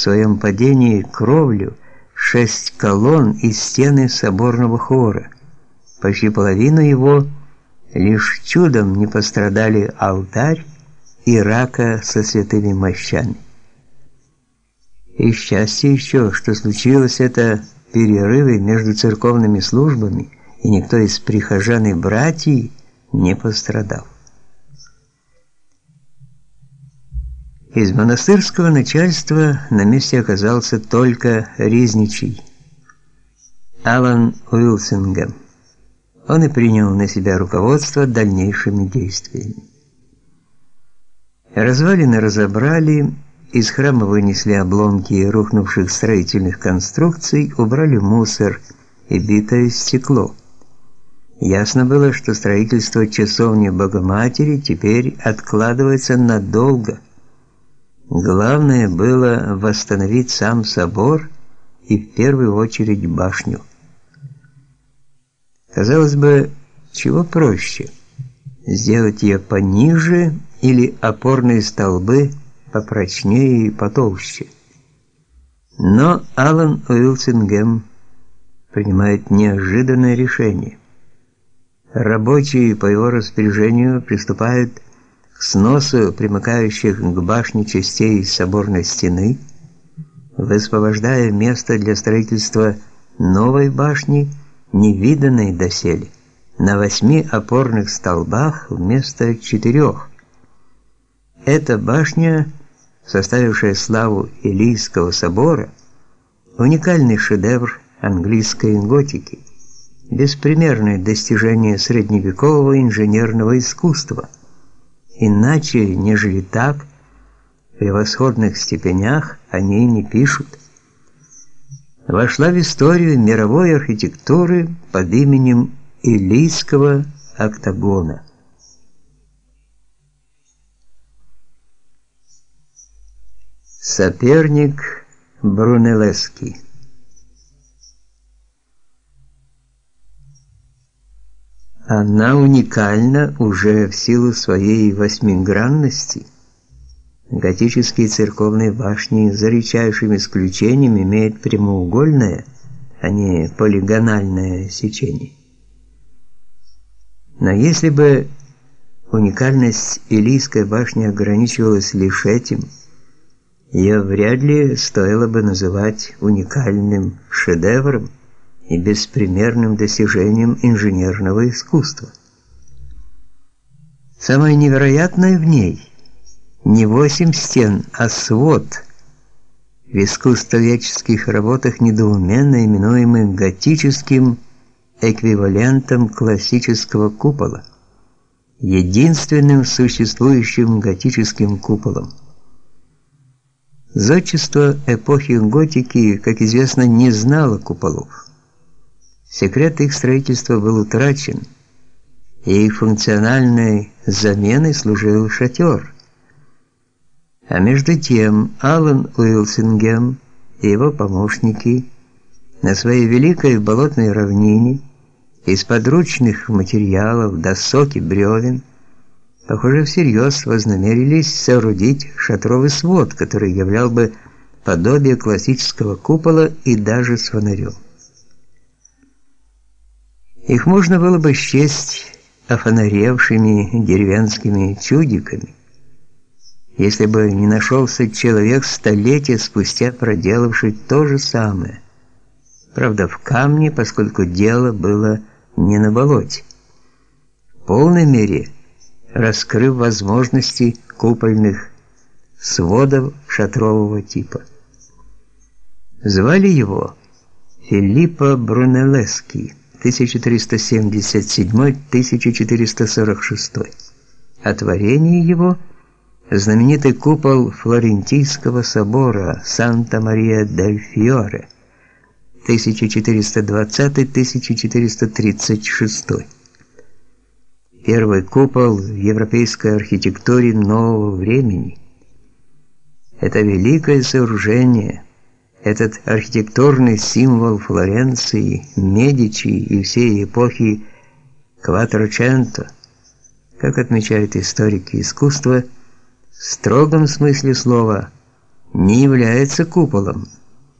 в своем падении кровлю, шесть колонн и стены соборного хора. Почти половину его лишь чудом не пострадали алтарь и рака со святыми мощами. И счастье еще, что случилось это перерывы между церковными службами, и никто из прихожан и братьев не пострадал. Из монастырского начальства на месте оказался только Ризничий, Алан Уилсингем. Он и принял на себя руководство дальнейшими действиями. Развалины разобрали, из храма вынесли обломки рухнувших строительных конструкций, убрали мусор и битое стекло. Ясно было, что строительство часовни Богоматери теперь откладывается надолго – Главное было восстановить сам собор и в первую очередь башню. Казалось бы, чего проще? Сделать ее пониже или опорные столбы попрочнее и потолще? Но Алан Уилсингем принимает неожиданное решение. Рабочие по его распоряжению приступают к сносу примыкающих к башне частей соборной стены, высвобождая место для строительства новой башни, невиданной доселе, на восьми опорных столбах вместо четырех. Эта башня, составившая славу Илийского собора, уникальный шедевр английской готики, беспримерное достижение средневекового инженерного искусства – Иначе, нежели так, в превосходных степенях они не пишут. Вошла в историю мировой архитектуры под именем Илийского октагона. Соперник Брунеллески Она уникальна уже в силу своей восьмигранности. Готические церковные башни, за редчайшим исключением, имеют прямоугольное, а не полигональное сечение. Но если бы уникальность Илийской башни ограничивалась лишь этим, ее вряд ли стоило бы называть уникальным шедевром и беспримерным достижением инженерного искусства. Самое невероятное в ней не восемь стен, а свод. В искусствоведческих работах недоуменно именуемый готическим эквивалентом классического купола, единственным существующим готическим куполом. Зодчество эпохи готики, как известно, не знало куполов. Секрет их строительства был утрачен, и их функциональной заменой служил шатер. А между тем Алан Уилсингем и его помощники на своей великой болотной равнине из подручных материалов, досок и бревен, похоже, всерьез вознамерились соорудить шатровый свод, который являл бы подобие классического купола и даже с фонарем. Их можно было бы счесть офонаревшими деревенскими чудиками, если бы не нашелся человек столетия спустя проделавший то же самое. Правда, в камне, поскольку дело было не на болоте. В полной мере раскрыв возможности купольных сводов шатрового типа. Звали его Филиппо Брунеллески. 1377-1446. О творении его знаменитый купол Флорентийского собора Санта-Мария-дель-Фьоре 1420-1436. Первый купол в европейской архитектуре нового времени. Это великое сооружение – этот архитектурный символ Флоренции, Медичи и всей эпохи Кватроченто, как отмечают историки искусства, в строгом смысле слова не является куполом.